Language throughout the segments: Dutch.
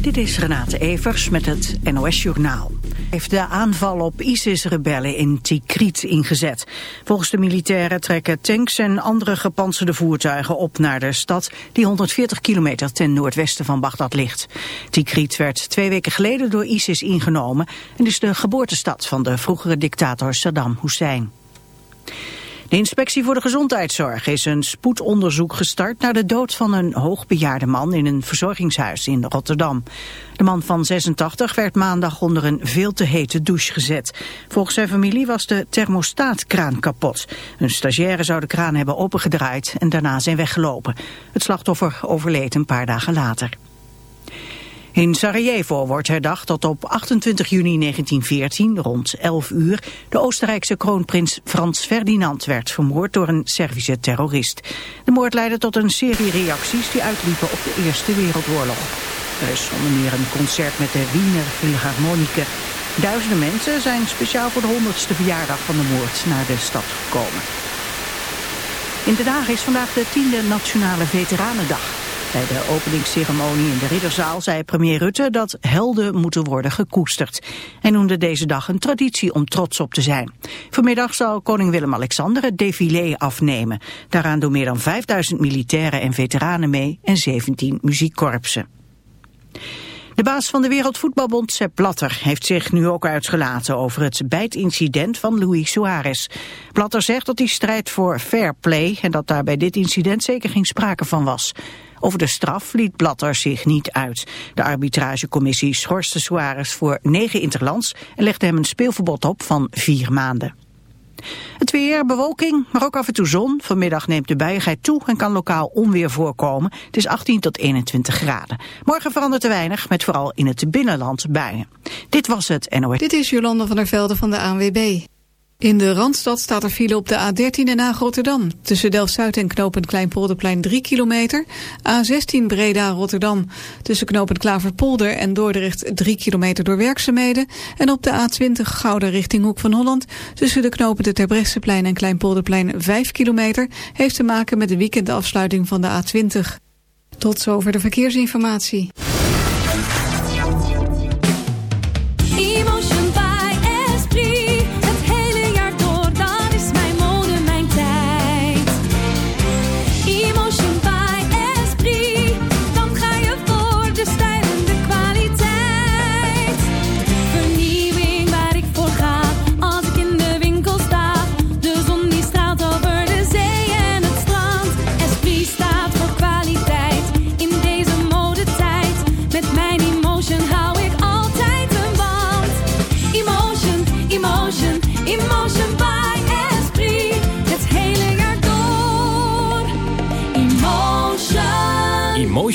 Dit is Renate Evers met het NOS Journaal. Heeft de aanval op ISIS-rebellen in Tikrit ingezet. Volgens de militairen trekken tanks en andere gepantserde voertuigen op naar de stad... die 140 kilometer ten noordwesten van Bagdad ligt. Tikrit werd twee weken geleden door ISIS ingenomen... en is de geboortestad van de vroegere dictator Saddam Hussein. De inspectie voor de gezondheidszorg is een spoedonderzoek gestart naar de dood van een hoogbejaarde man in een verzorgingshuis in Rotterdam. De man van 86 werd maandag onder een veel te hete douche gezet. Volgens zijn familie was de thermostaatkraan kapot. Een stagiaire zou de kraan hebben opengedraaid en daarna zijn weggelopen. Het slachtoffer overleed een paar dagen later. In Sarajevo wordt herdacht dat op 28 juni 1914, rond 11 uur, de Oostenrijkse kroonprins Frans Ferdinand werd vermoord door een Servische terrorist. De moord leidde tot een serie reacties die uitliepen op de Eerste Wereldoorlog. Er is onder meer een concert met de Wiener Philharmoniker. Duizenden mensen zijn speciaal voor de 100ste verjaardag van de moord naar de stad gekomen. In Den Haag is vandaag de 10e Nationale Veteranendag. Bij de openingsceremonie in de Ridderzaal zei premier Rutte dat helden moeten worden gekoesterd. Hij noemde deze dag een traditie om trots op te zijn. Vanmiddag zal koning Willem-Alexander het défilé afnemen. Daaraan doen meer dan 5000 militairen en veteranen mee en 17 muziekkorpsen. De baas van de Wereldvoetbalbond, Sepp Blatter, heeft zich nu ook uitgelaten over het bijtincident van Luis Suarez. Blatter zegt dat hij strijdt voor fair play en dat daar bij dit incident zeker geen sprake van was. Over de straf liet Blatter zich niet uit. De arbitragecommissie schorste Suarez voor negen interlands en legde hem een speelverbod op van vier maanden. Het weer, bewolking, maar ook af en toe zon. Vanmiddag neemt de buiigheid toe en kan lokaal onweer voorkomen. Het is 18 tot 21 graden. Morgen verandert er weinig, met vooral in het binnenland buien. Dit was het NOS. Dit is Jolanda van der Velde van de ANWB. In de Randstad staat er file op de A13 en A Rotterdam. Tussen Delft-Zuid en knooppunt Kleinpolderplein 3 kilometer. A16 Breda-Rotterdam. Tussen knooppunt Klaverpolder en Dordrecht 3 kilometer door werkzaamheden. En op de A20 Gouden richting Hoek van Holland. Tussen de knooppunten Terbrechtseplein en Kleinpolderplein 5 kilometer. Heeft te maken met de weekendafsluiting van de A20. Tot zover de verkeersinformatie.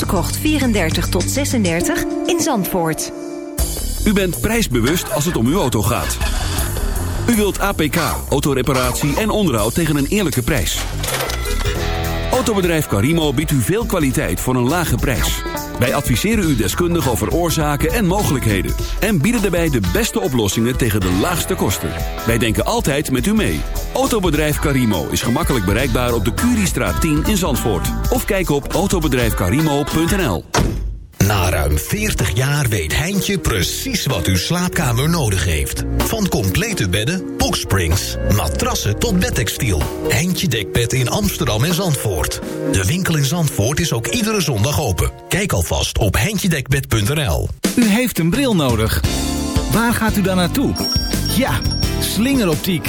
Krocht 34 tot 36 in Zandvoort. U bent prijsbewust als het om uw auto gaat. U wilt APK, autoreparatie en onderhoud tegen een eerlijke prijs. Autobedrijf Carimo biedt u veel kwaliteit voor een lage prijs. Wij adviseren u deskundig over oorzaken en mogelijkheden. En bieden daarbij de beste oplossingen tegen de laagste kosten. Wij denken altijd met u mee. Autobedrijf Carimo is gemakkelijk bereikbaar op de Curiestraat 10 in Zandvoort. Of kijk op autobedrijfcarimo.nl Na ruim 40 jaar weet Heintje precies wat uw slaapkamer nodig heeft. Van complete bedden, boxsprings, matrassen tot bedtextiel. Heintje Dekbed in Amsterdam en Zandvoort. De winkel in Zandvoort is ook iedere zondag open. Kijk alvast op heintjedekbed.nl. U heeft een bril nodig. Waar gaat u dan naartoe? Ja, slingeroptiek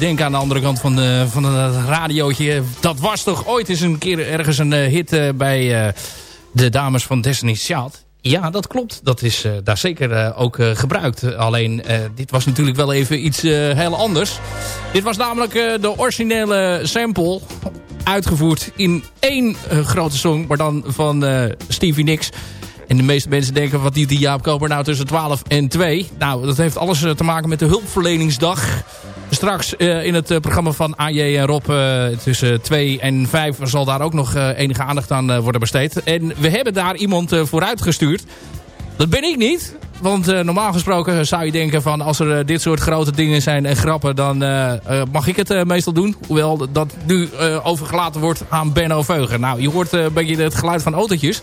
Je denken aan de andere kant van, de, van het radiootje. Dat was toch ooit eens een keer ergens een uh, hit uh, bij de dames van Destiny's Child. Ja, dat klopt. Dat is daar zeker ook gebruikt. Alleen, dit was natuurlijk wel even iets heel anders. Dit was namelijk de originele sample. Uitgevoerd in één grote song. Maar dan van Stevie Nicks. En de meeste mensen denken, wat die, die Jaap Koper nou tussen 12 en 2? Nou, dat heeft alles te maken met de hulpverleningsdag. Straks uh, in het uh, programma van AJ en Rob uh, tussen 2 en 5 zal daar ook nog enige aandacht aan worden besteed. En we hebben daar iemand vooruit gestuurd. Dat ben ik niet. Want normaal gesproken zou je denken van als er dit soort grote dingen zijn en grappen, dan mag ik het meestal doen. Hoewel dat nu overgelaten wordt aan Benno Veugen. Nou, je hoort een beetje het geluid van autootjes.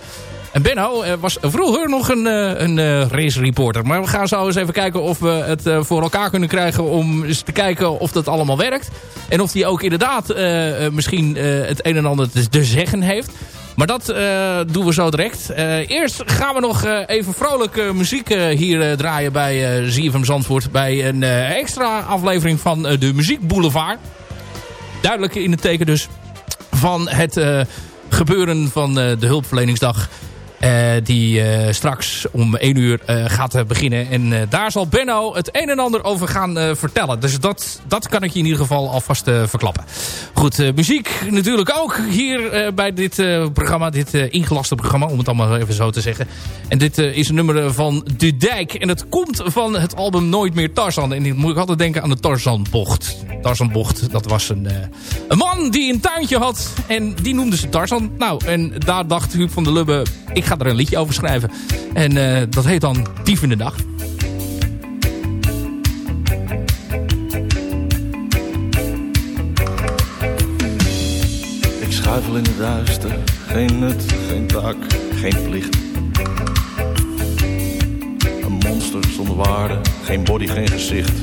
En Benno eh, was vroeger nog een, eh, een uh, race reporter. Maar we gaan zo eens even kijken of we het voor elkaar kunnen krijgen... om eens te kijken of dat allemaal werkt. En of hij ook inderdaad misschien het een en ander te zeggen heeft. Maar dat doen we zo direct. eerst gaan we nog even vrolijke muziek hier draaien bij uh, ZFM Zandvoort. Bij een extra aflevering van de Muziek Boulevard. Duidelijk in het teken dus van het gebeuren van de hulpverleningsdag die uh, straks om 1 uur uh, gaat beginnen. En daar zal Benno het een en ander over gaan vertellen. Dus dat, dat kan ik je in ieder geval alvast verklappen. Goed, muziek natuurlijk ook hier bij dit programma. Dit ingelaste programma, om het allemaal even zo te zeggen. En dit is een nummer van De Dijk. En het komt van het album Nooit meer Tarzan. En dan moet ik altijd denken aan de Tarzanbocht. Tarzanbocht, dat was een, een man die een tuintje had. En die noemde ze Tarzan. Nou, en daar dacht Huub van der Lubbe... ik ga er een liedje over schrijven. En uh, dat heet dan Dief in de Nacht. Ik schuifel in het duister. Geen nut, geen taak, geen plicht. Een monster zonder waarde. Geen body, geen gezicht.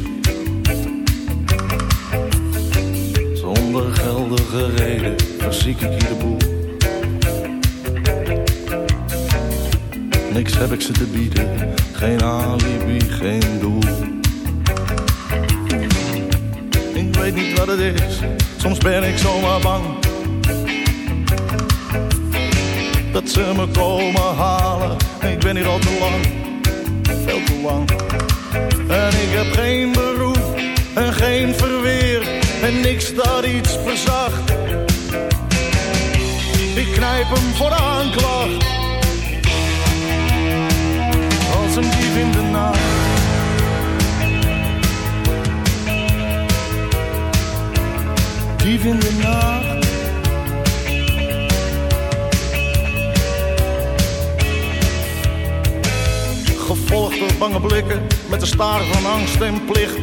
Zonder geldige reden verziek ik hier de boel. Niks heb ik ze te bieden, geen alibi, geen doel. Ik weet niet wat het is, soms ben ik zomaar bang. Dat ze me komen halen, ik ben hier al te lang, veel te lang. En ik heb geen beroep en geen verweer en niks dat iets verzacht. Ik knijp hem voor de aanklacht In de nacht. Gevolgd door bange blikken met de staar van angst en plicht.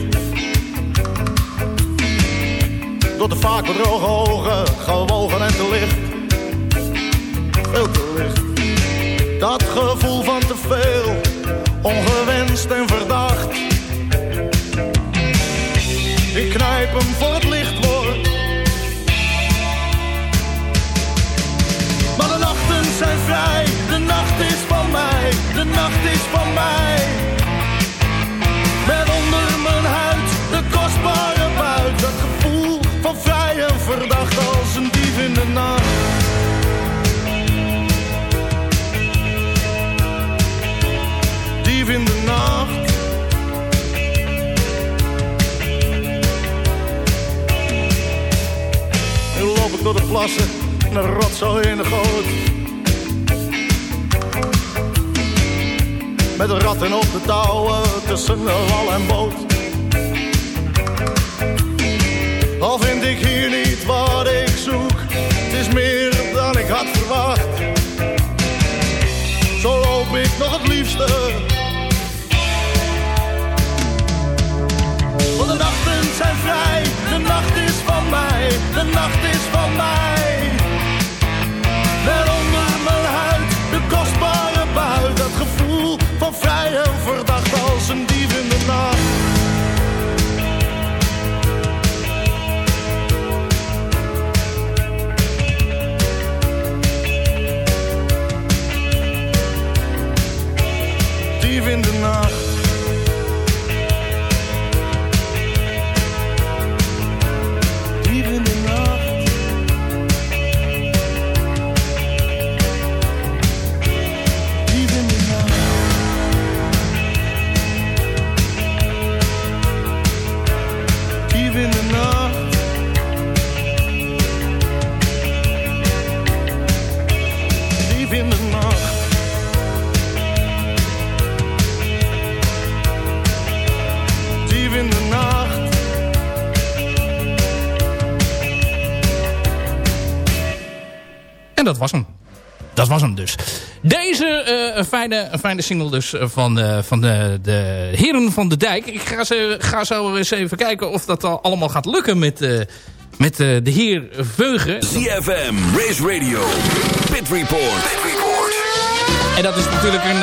Door de vaak bedrogen ogen, gewogen en te licht. Veel te licht. Dat gevoel van te veel ongewenst en verdacht. Ik knijp hem voor het licht zijn vrij, de nacht is van mij, de nacht is van mij. Met onder mijn huid de kostbare buit, dat gevoel van vrij en verdacht als een dief in de nacht. in de nacht. Nu loop ik door de plassen, een rotzooi in de goot. Met ratten op de touwen tussen wal en boot. Al vind ik hier niet wat ik zoek, het is meer dan ik had verwacht. Zo loop ik nog het liefste de nachten zijn vrij, de nacht is van mij, de nacht is van mij. Dat was hem. Dat was hem dus. Deze eh, fijne, fijne single dus eh, van, eh, van de, de Heren van de Dijk. Ik ga, ze, ga zo eens even kijken of dat al allemaal gaat lukken met, met de heer Veugen. ZFM, Race Radio, Pit Report. En dat is natuurlijk een,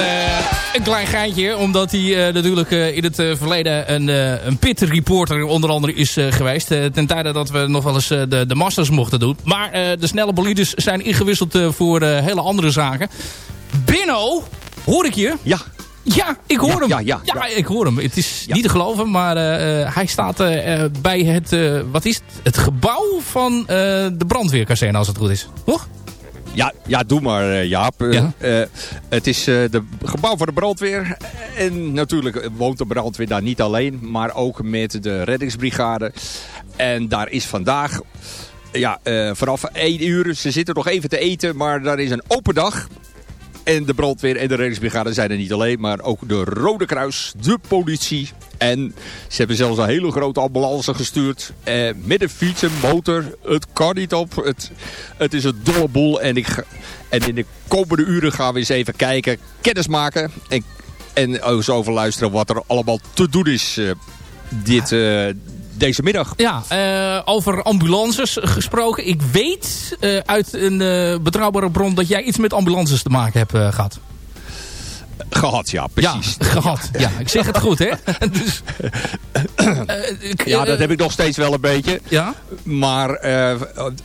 een klein geintje. Omdat hij eh, natuurlijk eh, in het eh, verleden een, een pit reporter onder andere is geweest. Ten tijde dat we nog wel eens de, de Masters mochten doen. Maar de snelle bolides zijn ingewisseld voor hele andere zaken. Binno, hoor ik je? Ja. Ja, ik hoor Ja, hem. ja, ja, ja. ik hoor hem. Het is niet te geloven, maar hij staat bij het, wat is het? het gebouw van de brandweerkazerne, als het goed is. Toch? Ja, ja, doe maar eh, Jaap. Eh, Ja. eh, het is de gebouw van de brandweer. En natuurlijk woont de brandweer daar niet alleen, maar ook met de reddingsbrigade. En daar is vandaag, ja, eh, vanaf 1 uur, ze zitten nog even te eten, maar daar is een open dag. En de brandweer en de reddingsbrigade zijn er niet alleen, maar ook de Rode Kruis, de politie. En ze hebben zelfs een hele grote ambulance gestuurd. Eh, met een fiets, een motor. Het kan niet op. Het, het is een dolle boel. En, ik, en in de komende uren gaan we eens even kijken, kennis maken. En, en eens over luisteren wat er allemaal te doen is eh, dit, eh, deze middag. Ja, eh, over ambulances gesproken. Ik weet eh, uit een eh, betrouwbare bron dat jij iets met ambulances te maken hebt eh, gehad. Gehad, ja, precies. Ja, gehad. Ja, ik zeg het goed, hè? dus, ik- Ja, dat heb ik nog steeds wel een beetje. Ja? Maar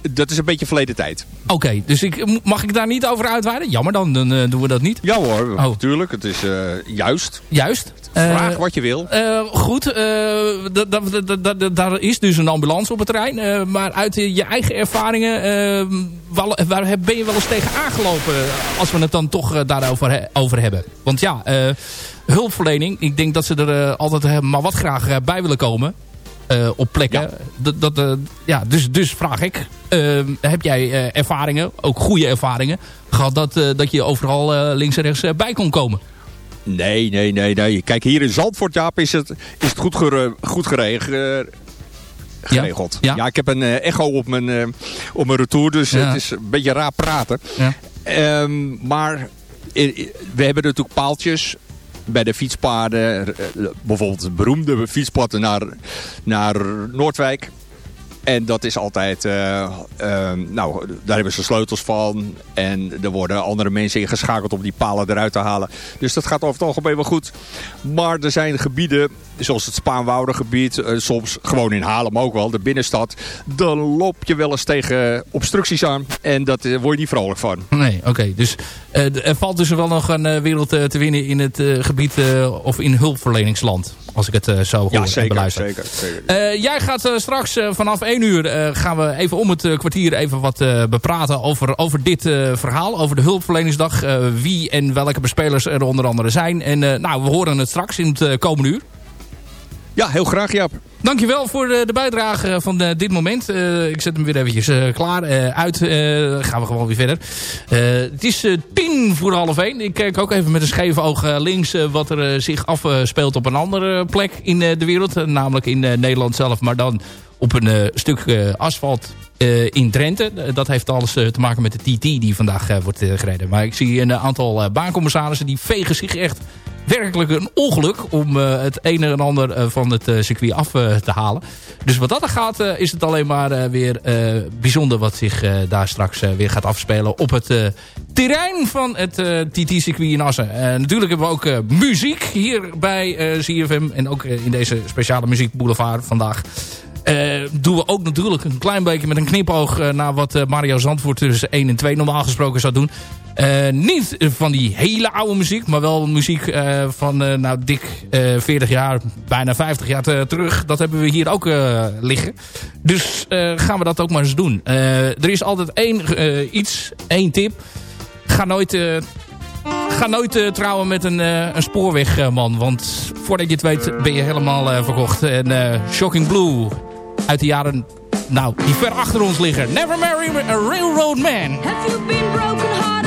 dat is een beetje verleden tijd. Oké, dus ik, mag ik daar niet over uitweiden? Jammer dan, dan doen we dat niet. Ja hoor, Oh. natuurlijk. Het is juist. Juist. Vraag Eh, wat je wil. Eh, goed, eh, da- da- da- da- da- daar is dus een ambulance op het terrein. maar uit je eigen ervaringen, waar ben je wel eens tegen aangelopen als we het dan toch daarover over hebben? Want ja, hulpverlening, ik denk dat ze er altijd maar wat graag bij willen komen. op plekken. Dat, dat, ja, dus, dus vraag ik, heb jij ervaringen, ook goede ervaringen, gehad dat, dat je overal links en rechts bij kon komen? Nee, nee, nee, nee. Kijk, hier in Zandvoort, Jaap, is het, is het goed, gere- goed gereg- eh, geregeld. Ja? Ja. ik heb een eh, echo op mijn, eh, op mijn retour, dus Ja. het is een beetje raar praten. Ja. Ehm, maar i- we hebben natuurlijk paaltjes bij de fietspaden. eh, bijvoorbeeld beroemde fietspad naar, naar Noordwijk. En dat is altijd, eh, eh, nou, daar hebben ze sleutels van. En er worden andere mensen ingeschakeld om die palen eruit te halen. Dus dat gaat over het algemeen wel goed. Maar er zijn gebieden, zoals het Spaanwoudergebied, eh, soms gewoon in Haarlem ook wel, de binnenstad. Dan loop je wel eens tegen obstructies aan. En dat word je niet vrolijk van. Nee, oké. Dus er valt dus wel nog een eh, wereld eh, te winnen in het eh, gebied eh, of in hulpverleningsland. Als ik het eh, zo hoor Ja, en zeker, beluister. zeker, zeker. Eh, jij gaat eh, straks eh, vanaf 1 uur eh, gaan we even om het eh, kwartier even wat eh, bepraten over, over dit eh, verhaal. Over de hulpverleningsdag. eh, wie en welke bespelers er onder andere zijn. En eh, nou, we horen het straks in het eh, komende uur. Ja, heel graag Jaap. Dankjewel voor de, de bijdrage van eh, dit moment. Eh, ik zet hem weer eventjes eh, klaar. Eh, uit eh, gaan we gewoon weer verder. Eh, het is eh, tien voor half één. Ik kijk ook even met een scheve oog eh, links eh, wat er eh, zich afspeelt op een andere plek in eh, de wereld. Eh, namelijk in eh, Nederland zelf, maar dan op een eh, stuk eh, asfalt eh, in Drenthe. Eh, dat heeft alles eh, te maken met de TT die vandaag eh, wordt eh, gereden. Maar ik zie een aantal eh, baancommissarissen die vegen zich echt werkelijk een ongeluk om eh, het een en ander eh, van het eh, circuit af te halen. Dus wat dat er gaat, is het alleen maar weer bijzonder wat zich daar straks weer gaat afspelen op het terrein van het TT-circuit in Assen. Natuurlijk hebben we ook muziek hier bij CFM en ook in deze speciale muziekboulevard vandaag. Eh, doen we ook natuurlijk een klein beetje met een knipoog eh, naar wat eh, Mario Zandvoort tussen 1 en 2 normaal gesproken zou doen. Niet van die hele oude muziek, maar wel muziek van nou dik eh 40 jaar, bijna 50 jaar te- terug. Dat hebben we hier ook liggen. Dus gaan we dat ook maar eens doen. Er is altijd één iets, één tip. Ga nooit... Ga nooit trouwen met een, een spoorwegman. want voordat je het weet ben je helemaal verkocht. En Shocking Blue uit de jaren... Nou, die ver achter ons liggen. Never marry a railroad man. Have you been broken-hearted once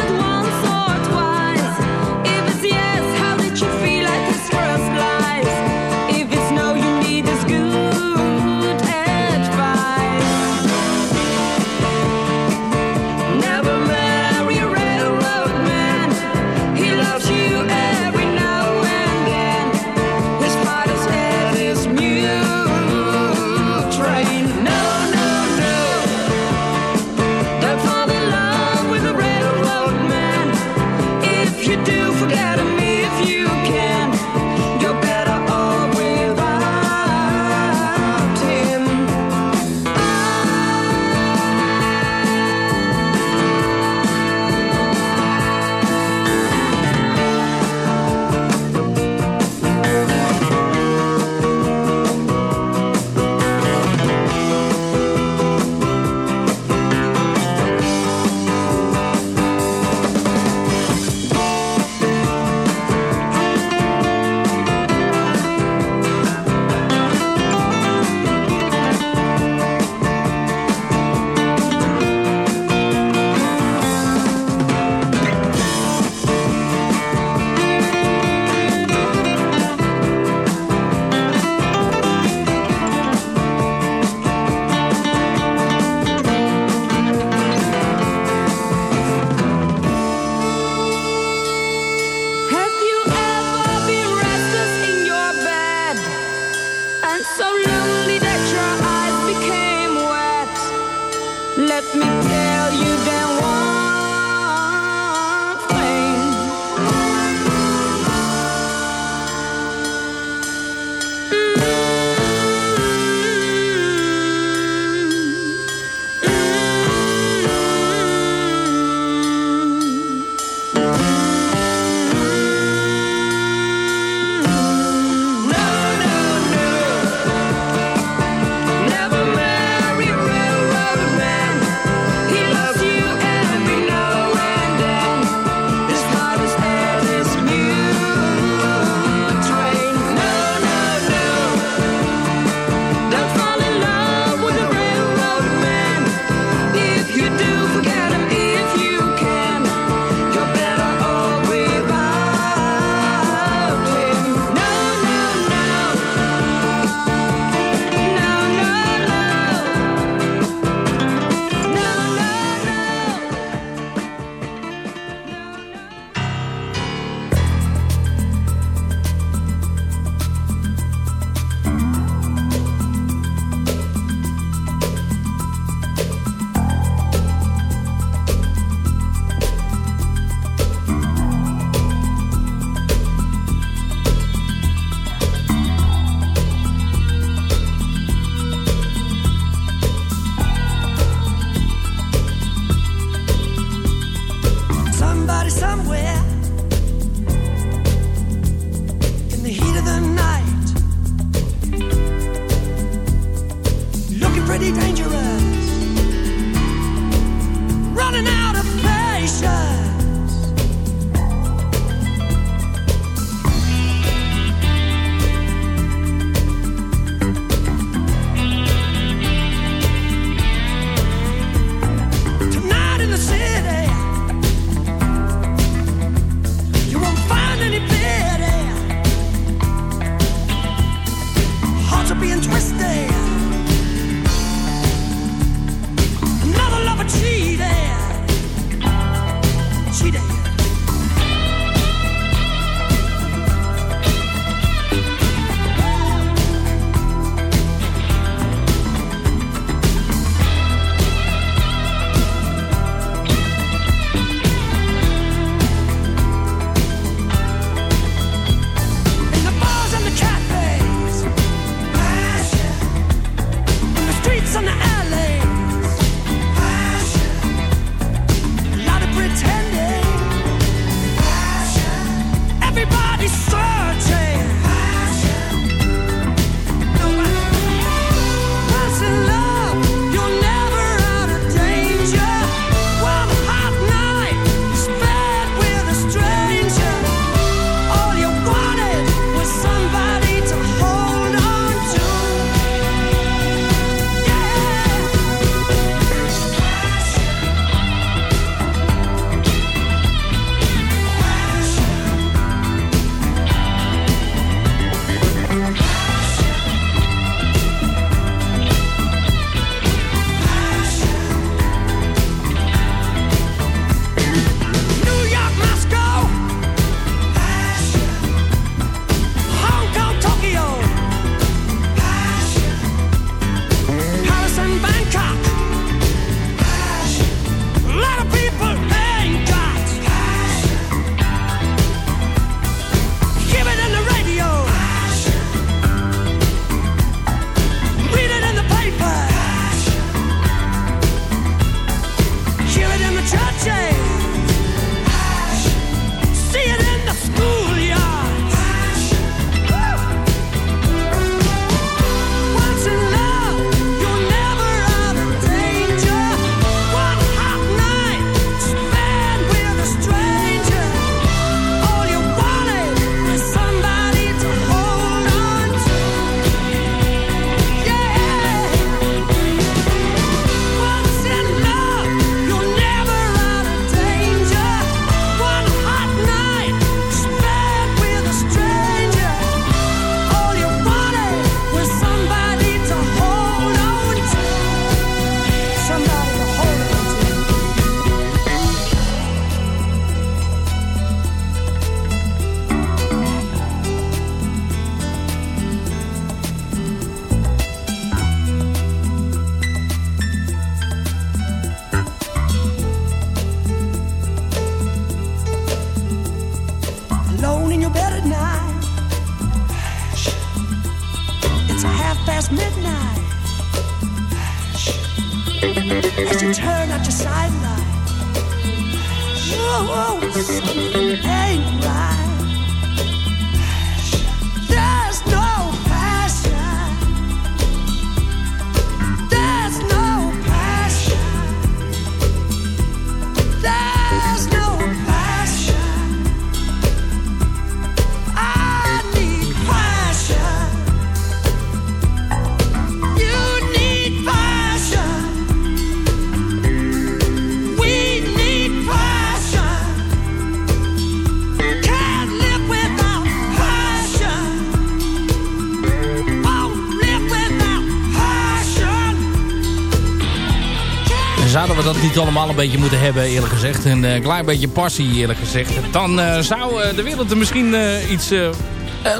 Niet allemaal een beetje moeten hebben, eerlijk gezegd. Een eh, klein beetje passie, eerlijk gezegd. Dan eh, zou eh, de wereld er misschien iets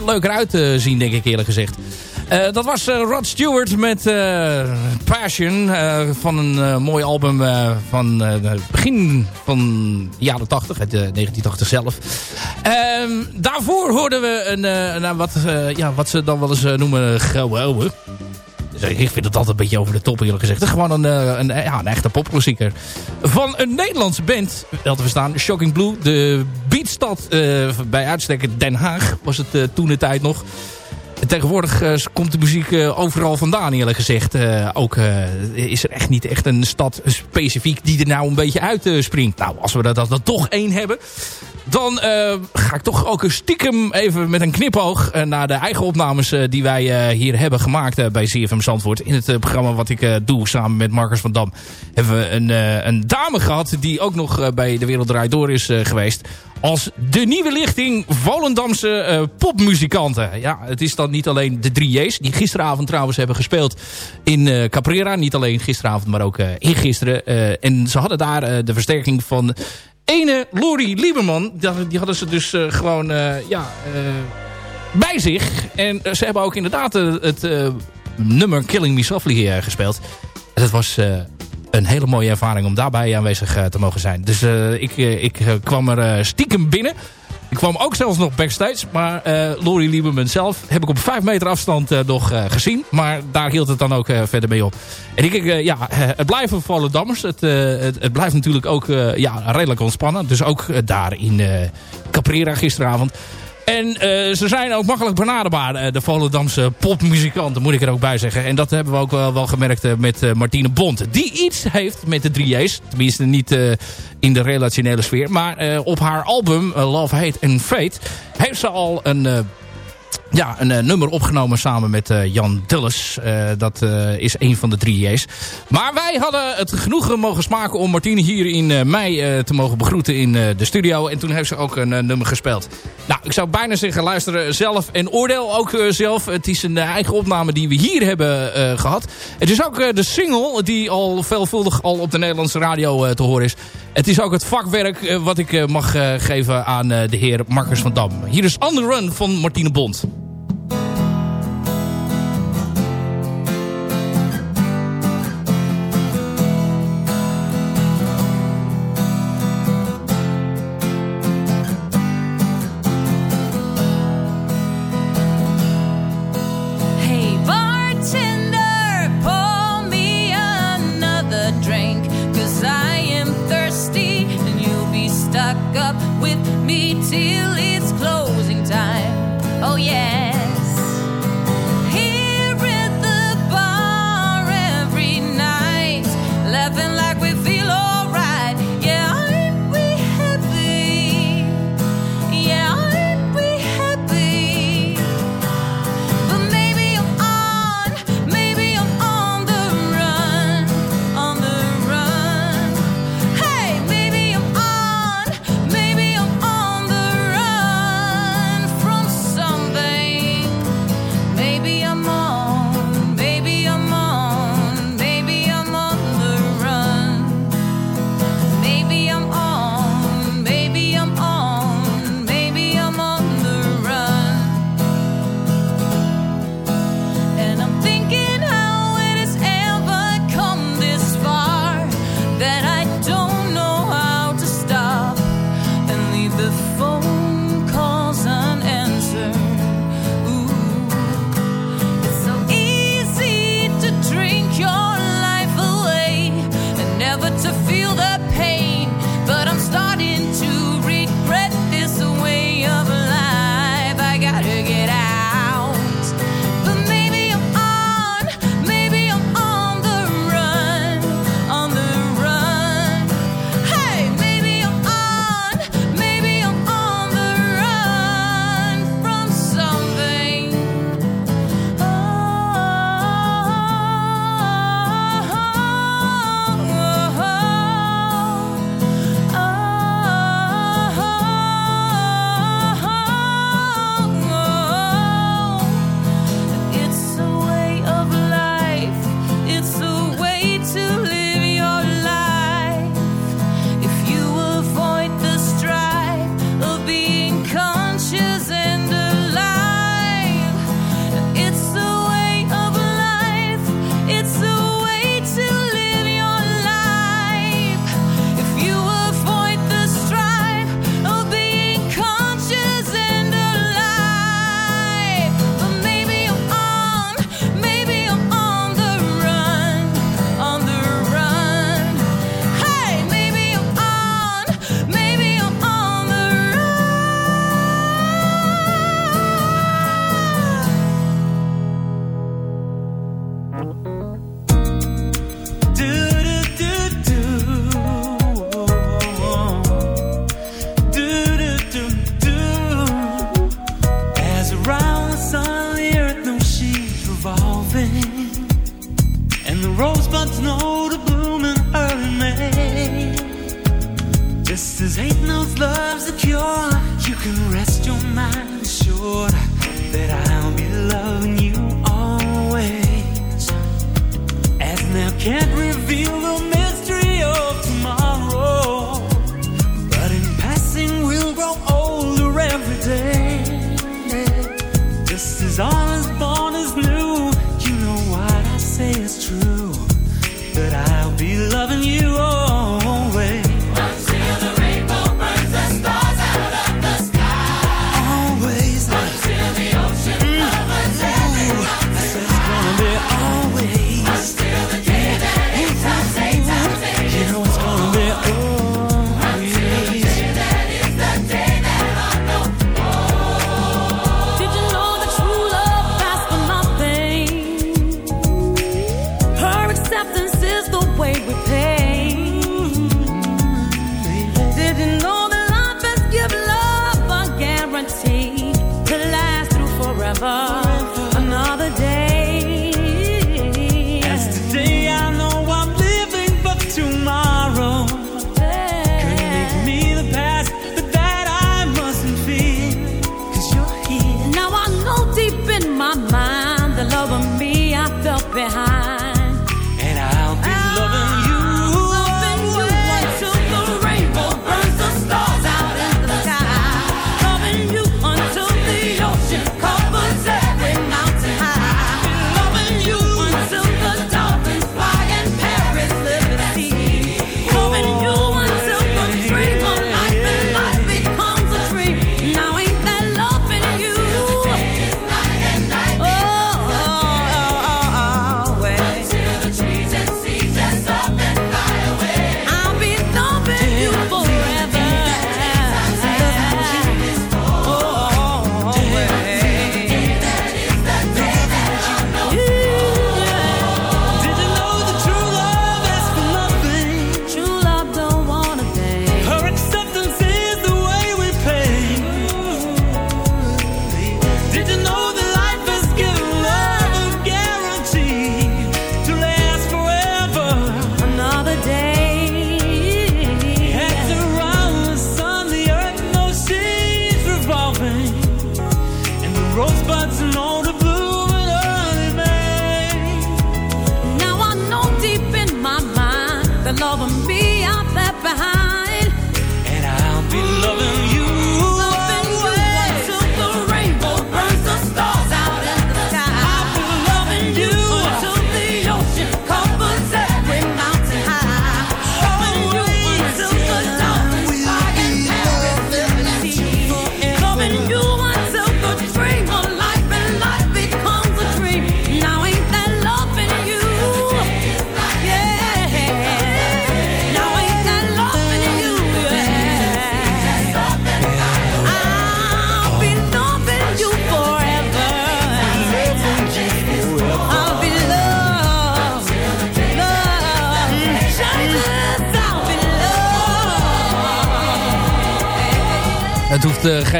leuker uit zien, denk ik, eerlijk gezegd. Dat was Rod Stewart met Passion van een mooi album van begin van de jaren 80, uit eh, 1980 zelf. Ehm, daarvoor hoorden we een, nou, wat, ja, wat ze dan wel eens noemen gouden. Dus ik vind het altijd een beetje over de top eerlijk gezegd. Het is gewoon een, eh, een, ja, een echte popklassieker. Van een Nederlandse band, wel te verstaan, Shocking Blue. De beatstad eh, bij uitstek Den Haag was het eh, toen de tijd nog. En Tegenwoordig eh, komt de muziek eh, overal vandaan eerlijk gezegd. Eh, ook eh, is er echt niet echt een stad specifiek die er nou een beetje uitspringt. nou, als we er dat dan toch één hebben... Dan eh, ga ik toch ook stiekem even met een knipoog eh, naar de eigen opnames eh, die wij hier hebben gemaakt bij CFM Zandvoort. In het programma wat ik doe samen met Marcus van Dam hebben we een, een dame gehad die ook nog bij De Wereld Draait Door is geweest. Als de nieuwe lichting Volendamse popmuzikanten. Ja, het is dan niet alleen de 3J's die gisteravond trouwens hebben gespeeld in Caprera. Niet alleen gisteravond, maar ook eergisteren. Eh, en ze hadden daar de versterking van ene Lori Lieberman. Die hadden ze dus eh, gewoon eh, ja, eh, bij zich. En ze hebben ook inderdaad het nummer Killing Me Softly gespeeld. En dat was een hele mooie ervaring om daarbij aanwezig te mogen zijn. Dus ik, ik kwam er stiekem binnen. Ik kwam ook zelfs nog backstage. Maar eh Lori Lieberman zelf heb ik op vijf meter afstand eh, nog eh, gezien. Maar daar hield het dan ook verder mee op. En ik, eh, ja, het blijven Volendammers. Het, het, het blijft natuurlijk ook ja, redelijk ontspannen. Dus ook daar in Caprera gisteravond. En eh, ze zijn ook makkelijk benaderbaar, eh, de Volendamse popmuzikanten, moet ik er ook bij zeggen. En dat hebben we ook wel, wel gemerkt eh, met Martine Bond. Die iets heeft met de 3J's. Tenminste niet in de relationele sfeer. Maar op haar album Love, Hate and Fate heeft ze al een... ja, een eh, nummer opgenomen samen met eh, Jan Dulles. Eh, dat is een van de drie J's. Maar wij hadden het genoegen mogen smaken om Martine hier in mei te mogen begroeten in de studio. En toen heeft ze ook een nummer gespeeld. Nou, ik zou bijna zeggen, luister zelf en oordeel ook zelf. Het is een eigen opname die we hier hebben eh, gehad. Het is ook de single die al veelvuldig al op de Nederlandse radio te horen is. Het is ook het vakwerk eh, wat ik eh, mag eh, geven aan de heer Marcus van Dam. Hier is On Run van Martine Bond.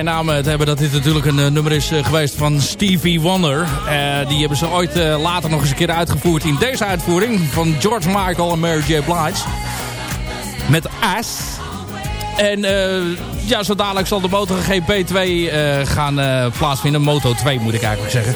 Naam eh, te hebben dat dit natuurlijk een eh, nummer is eh, geweest van Stevie Wonder. Eh, die hebben ze ooit eh, later nog eens een keer uitgevoerd in deze uitvoering van George Michael en Mary J. Blige. Met Ass. En eh, ja, zo dadelijk zal de MotoGP 2 eh, gaan eh, plaatsvinden. Moto 2 moet ik eigenlijk zeggen.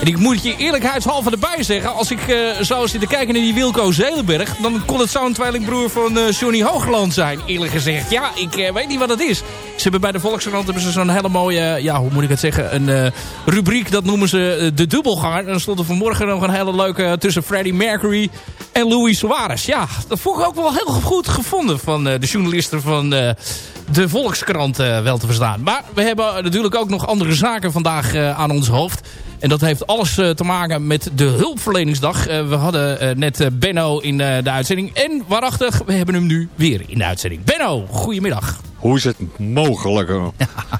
En ik moet je eerlijkheidshalve erbij zeggen... als ik eh zo zit te kijken naar die Wilco Zelenberg... dan kon het zo'n tweelingbroer van eh, Johnny Hoogland zijn, eerlijk gezegd. Ja, ik eh, weet niet wat het is. Ze hebben bij de Volkskrant hebben ze zo'n hele mooie... ja, hoe moet ik het zeggen? Een rubriek, dat noemen ze de dubbelganger. En dan stond er vanmorgen nog een hele leuke... tussen Freddie Mercury en Louis Suarez. Ja, dat vond ik ook wel heel goed gevonden... van de journalisten van... de Volkskrant wel te verstaan. Maar we hebben natuurlijk ook nog andere zaken vandaag aan ons hoofd. En dat heeft alles eh, te maken met de hulpverleningsdag. Eh, we hadden eh, net Benno in de uitzending. En waarachtig, we hebben hem nu weer in de uitzending. Benno, goedemiddag. Hoe is het mogelijk? hoor?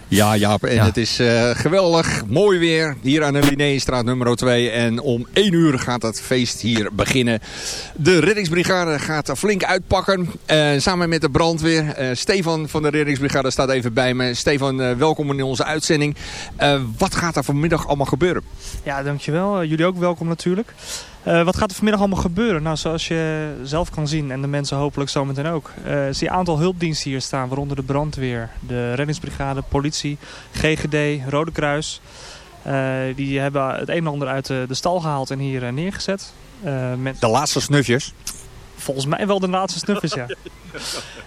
Ja, Jaap. En Ja. het is eh, geweldig. Mooi weer. Hier aan de Linnéestraat nummer 2. En om 1 uur gaat het feest hier beginnen. De reddingsbrigade gaat flink uitpakken. eh, samen met de brandweer. Eh, Stefan van de reddingsbrigade staat even bij me. Stefan, eh, welkom in onze uitzending. Eh, wat gaat er vanmiddag allemaal gebeuren? Ja, dankjewel. Jullie ook welkom natuurlijk. Eh, wat gaat er vanmiddag allemaal gebeuren? Nou, zoals je zelf kan zien en de mensen hopelijk zometeen ook. eh zie je een aantal hulpdiensten hier staan, waaronder de brandweer, de reddingsbrigade, politie, GGD, Rode Kruis. Eh, die hebben het een en ander uit de, de stal gehaald en hier neergezet. Met De laatste snufjes. volgens mij wel de laatste snuffers, ja.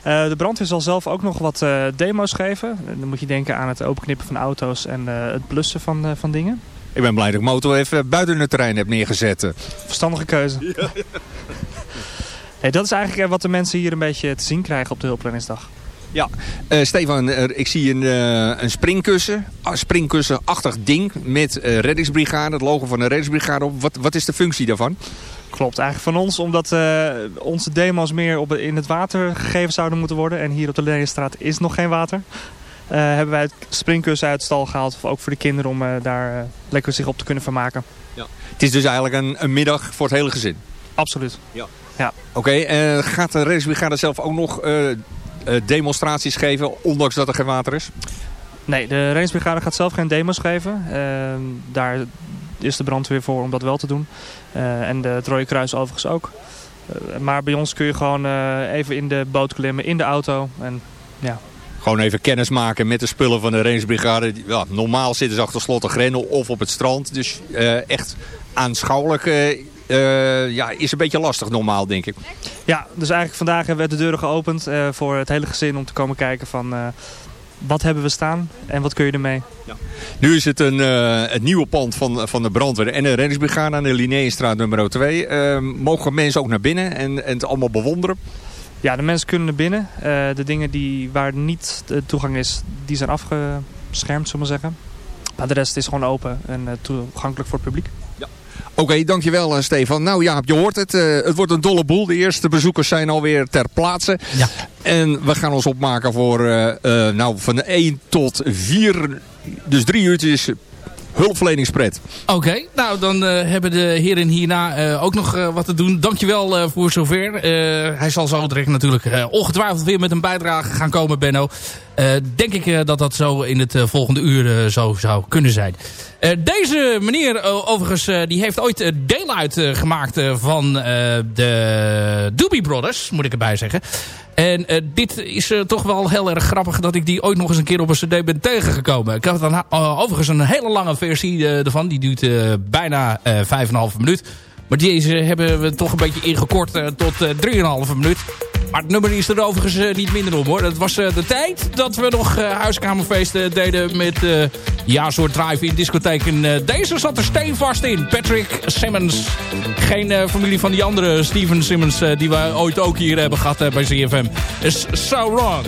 De brandweer zal zelf ook nog wat eh, demo's geven. Dan moet je denken aan het openknippen van auto's en het blussen van, van dingen. Ik ben blij dat ik motor even buiten het terrein heb neergezet. eh. Verstandige keuze. Nee, dat is eigenlijk eh, wat de mensen hier een beetje te zien krijgen op de hulplanningsdag. Ja, Eh, Stefan, er- ik zie een, eh, een springkussen, een springkussenachtig ding met eh, reddingsbrigade, het logo van de reddingsbrigade op. Wat, wat is de functie daarvan? Klopt, eigenlijk van ons, omdat eh, onze demo's meer op, in het water gegeven zouden moeten worden. En hier op de Leenstraat is nog geen water. Eh, hebben wij het springkussen uit de stal gehaald, ook voor de kinderen om eh, daar eh, lekker zich op te kunnen vermaken. Het is dus eigenlijk een, een middag voor het hele gezin. Absoluut. Ja. Ja. Oké, eh, gaat de reddingsbrigade zelf ook nog demonstraties geven, ondanks dat er geen water is? Nee, de reddingsbrigade gaat zelf geen demo's geven. Daar is de brandweer voor om dat wel te doen. En de, het Rode Kruis overigens ook. Maar bij ons kun je gewoon even in de boot klimmen, in de auto. En ja, Gewoon even kennis maken met de spullen van de reddingsbrigade. Die- Ja, normaal zitten ze achter slot en grendel of op het strand. Dus eh, echt aanschouwelijk eh, ja, is een beetje lastig normaal, denk ik. Ja, dus eigenlijk vandaag hebben we de deuren geopend voor het hele gezin om te komen kijken van wat hebben we staan en wat kun je ermee. Nu is het een, het nieuwe pand van, van de brandweer en de reddingsbrigade aan de Linnéestraat nummer 2. Eh, mogen mensen ook naar binnen en, en het allemaal bewonderen? Ja, de mensen kunnen er binnen. Eh, de dingen die, waar niet de toegang is, die zijn afgeschermd, zullen we zeggen. Maar de rest is gewoon open en eh, toegankelijk voor het publiek. Oké, dankjewel eh, Stefan. Nou ja, je hoort het. eh, het wordt een dolle boel. De eerste bezoekers zijn alweer ter plaatse. Ja. En we gaan ons opmaken voor eh, eh, nou, van 1 tot 4, dus drie uurtjes hulpverleningspret. Oké, nou dan eh, hebben de heren hierna eh, ook nog eh, wat te doen. Dankjewel voor zover. Hij zal zo direct natuurlijk ongetwijfeld weer met een bijdrage gaan komen, Benno. Eh, denk ik eh, dat dat zo in het eh, volgende uur zo zou kunnen zijn. Deze meneer overigens, die heeft ooit deel uitgemaakt van de Doobie Brothers, moet ik erbij zeggen. En dit is toch wel heel erg grappig dat ik die ooit nog eens een keer op een cd ben tegengekomen. Ik had dan overigens een hele lange versie ervan. Die duurt bijna eh, vijf en een halve minuut. Maar deze hebben we toch een beetje ingekort tot eh 3,5 minuut. Maar het nummer is er overigens eh, niet minder om hoor. Dat was eh, de tijd dat we nog eh, huiskamerfeesten deden met ja, soort drive-in discotheek. En deze zat er steenvast in. Patrick Simmons. Geen familie van die andere Steven Simmons die we ooit ook hier hebben gehad eh, bij CFM. Is so wrong.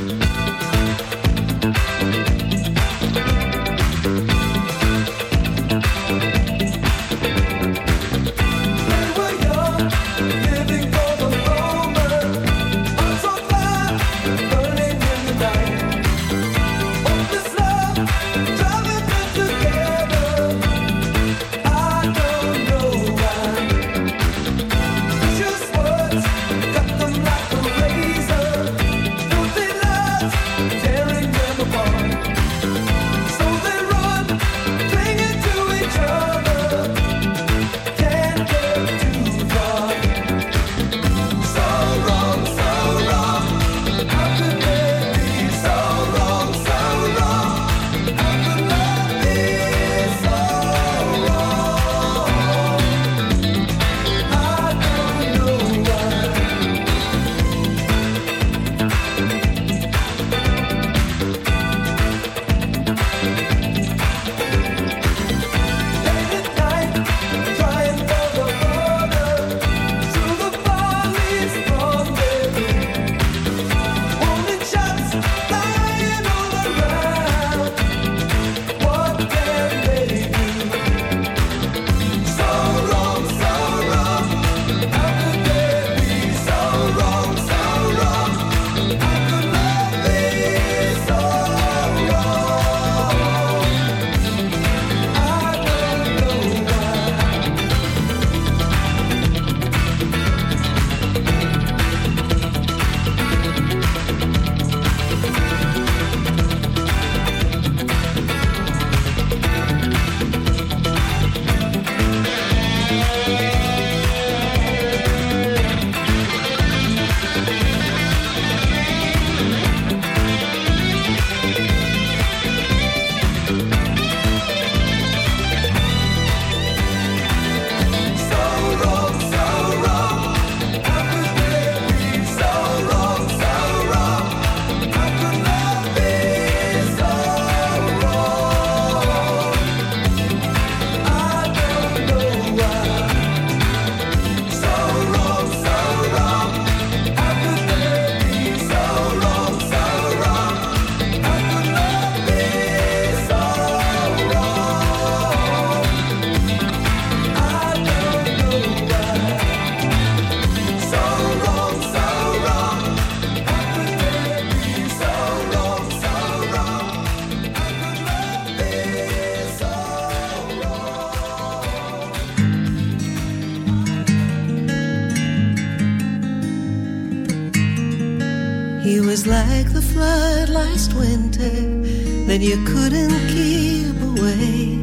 You couldn't keep away,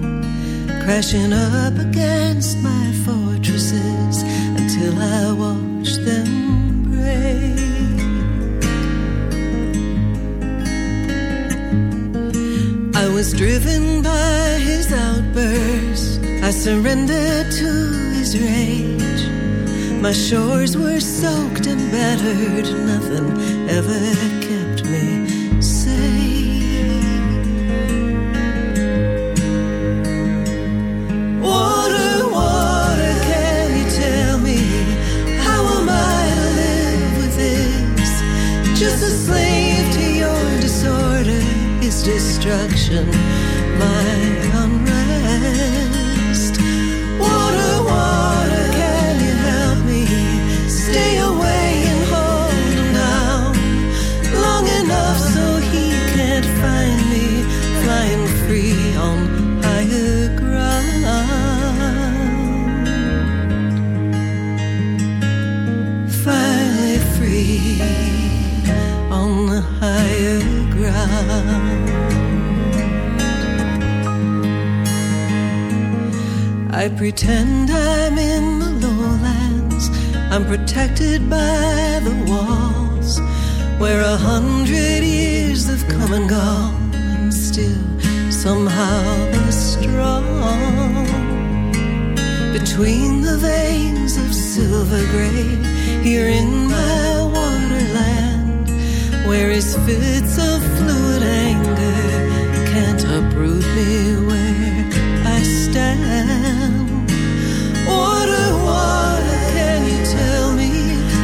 crashing up against my fortresses until I watched them break. I was driven by his outburst. I surrendered to his rage. My shores were soaked and battered. Nothing ever I pretend I'm in the lowlands. I'm protected by the walls where a hundred years have come and gone. I'm still somehow the strong between the veins of silver gray here in my waterland where his fits of fluid anger can't uproot me where Stand. Water, water, can you tell me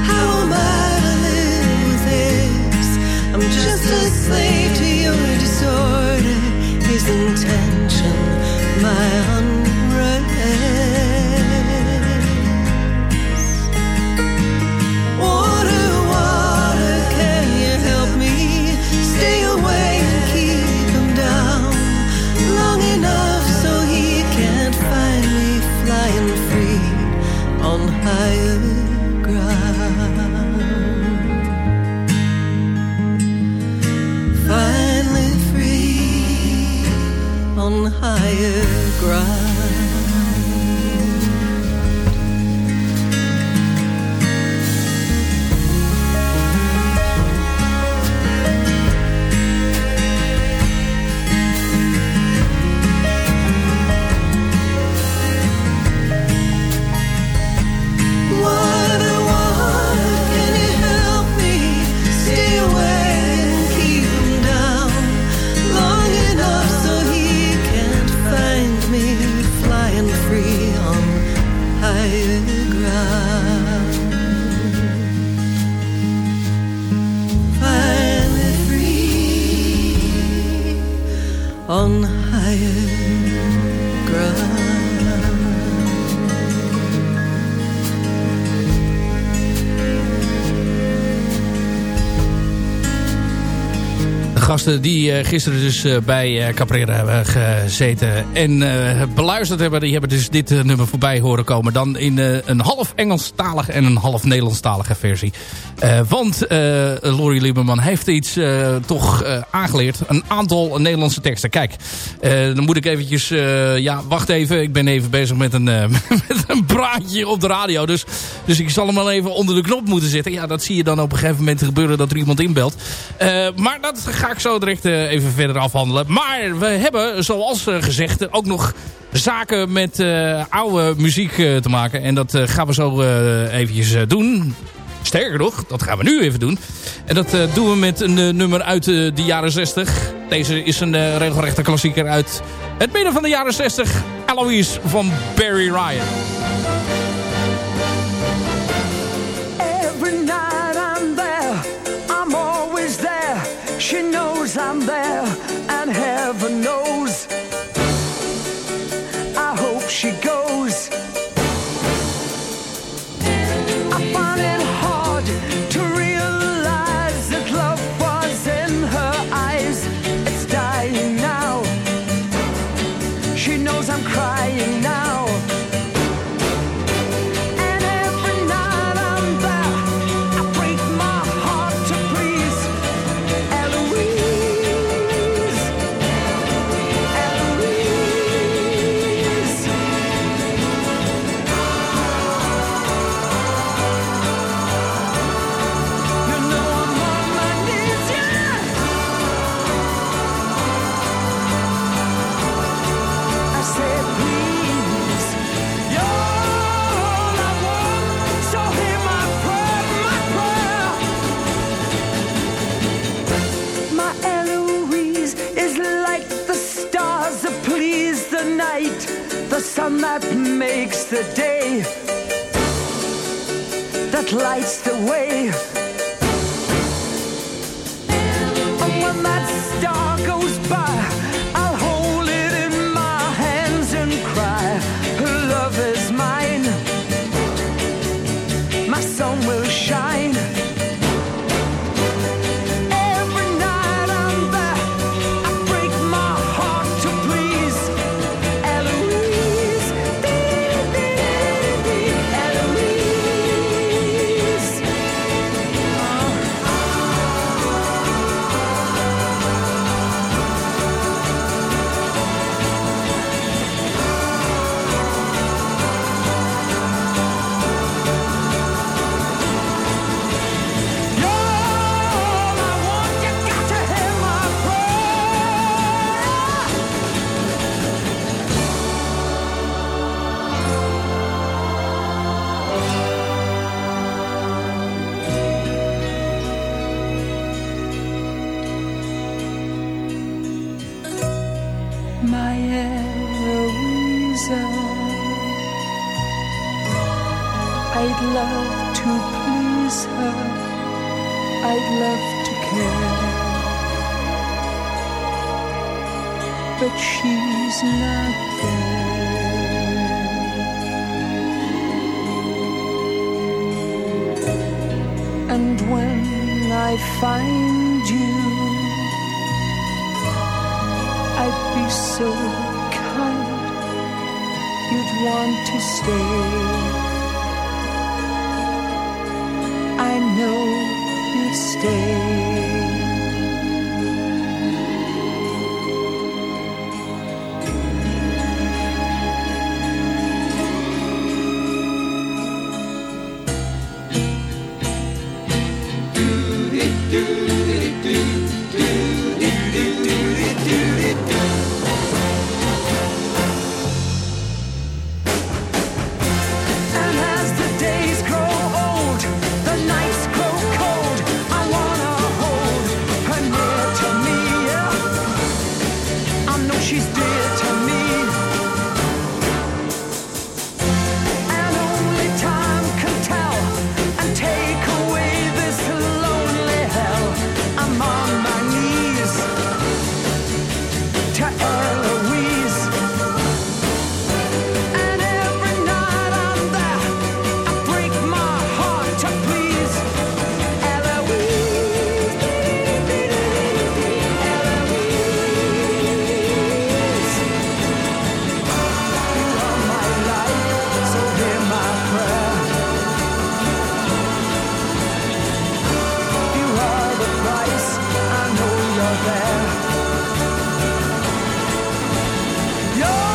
how am I to live with this? I'm just a slave to your disorder, his intention, my unrest. Right. Gasten die eh, gisteren dus eh, bij eh, Caprera hebben gezeten en eh, beluisterd hebben... die hebben dus dit eh, nummer voorbij horen komen. Dan in eh, een half Engelstalige en een half Nederlandstalige versie. Eh, want eh Laurie Lieberman heeft iets eh, toch eh, aangeleerd. Een aantal Nederlandse teksten. Kijk, eh, dan moet ik eventjes... eh, ja, wacht even. Ik ben even bezig met een, eh, met een praatje op de radio. Dus, dus ik zal hem wel even onder de knop moeten zetten. Ja, dat zie je dan op een gegeven moment gebeuren dat er iemand inbelt. Eh, maar dat ga ik zo direct eh, even verder afhandelen. Maar we hebben, zoals eh, gezegd, ook nog zaken met eh, oude muziek te maken. En dat gaan we zo eventjes doen. Sterker nog, dat gaan we nu even doen. En dat doen we met een nummer uit de jaren 60. Deze is een regelrechte klassieker uit het midden van de jaren 60. Eloise van Barry Ryan. I'm there, and heaven knows. I hope she goes. I'd love to care. But she's not there. And when I find you, I'd be so kind, you'd want to stay. I know stay. You're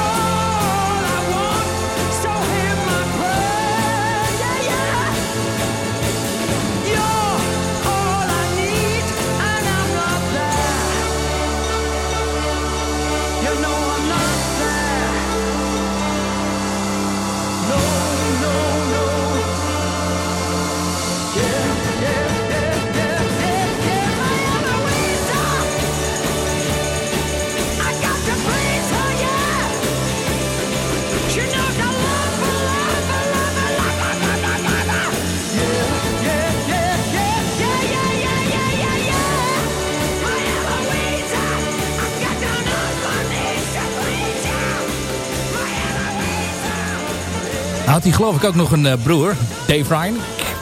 geloof ik ook nog een eh, broer, Dave Ryan.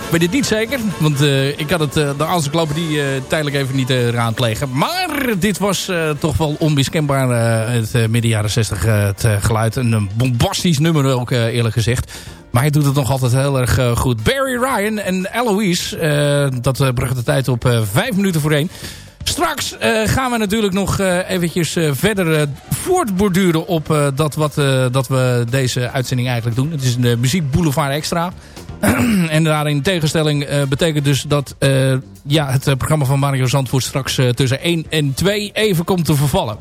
Ik weet het niet zeker, want eh, ik had het, eh, de eh tijdelijk even niet raadplegen. Maar dit was toch wel onmiskenbaar het midden jaren 60 eh, het geluid. Een, bombastisch nummer ook eerlijk gezegd. Maar hij doet het nog altijd heel erg goed. Barry Ryan en Eloise, dat bracht de tijd op vijf minuten voor één. Straks eh, gaan we natuurlijk nog eh, eventjes eh, verder voortborduren op dat wat dat we deze uitzending eigenlijk doen. Het is eh, Muziek Boulevard Extra. en daarin tegenstelling betekent dus dat ja, het programma van Mario Zandvoort straks tussen 1 en 2 even komt te vervallen.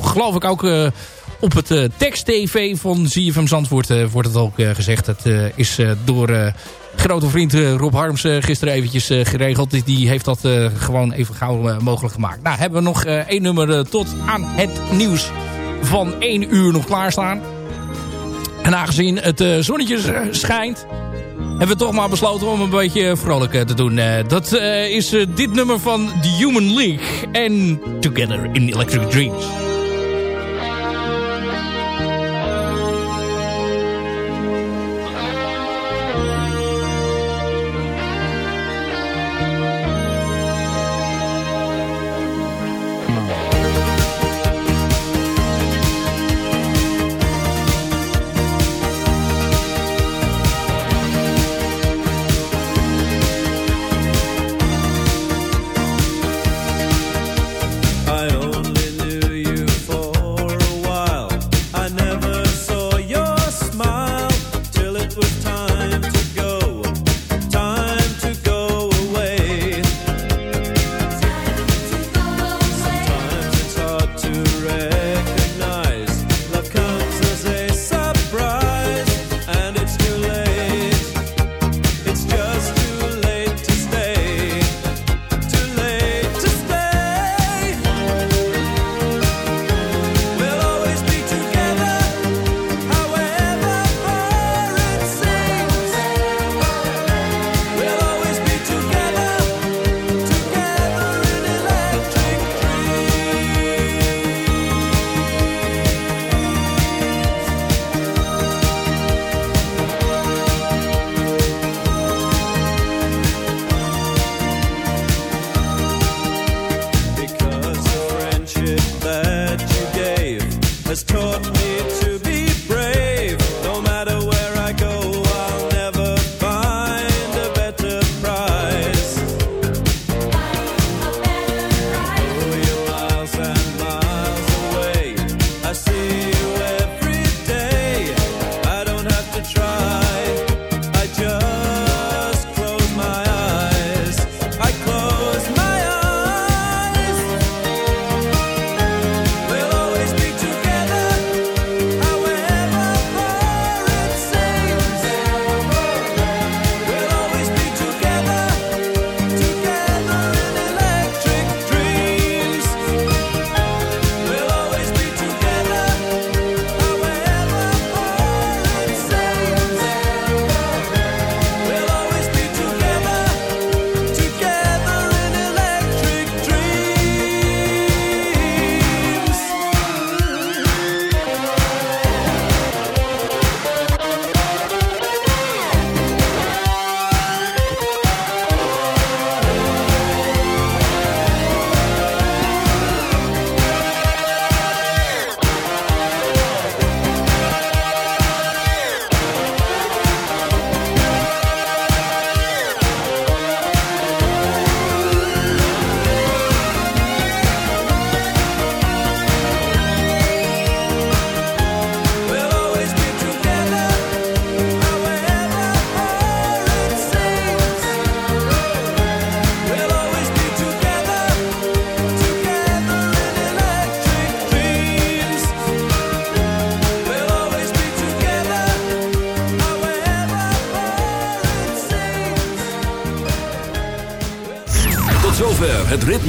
Geloof ik ook op het tekst-tv van ZFM Zandvoort wordt het ook gezegd. Het is door grote vriend eh, Rob Harms eh, gisteren eventjes eh, geregeld. Dus die heeft dat gewoon even gauw mogelijk gemaakt. Nou, hebben we nog één nummer tot aan het nieuws van één uur nog klaarstaan. En aangezien het zonnetje schijnt... hebben we toch maar besloten om een beetje vrolijk te doen. dat is dit nummer van The Human League en Together in Electric Dreams.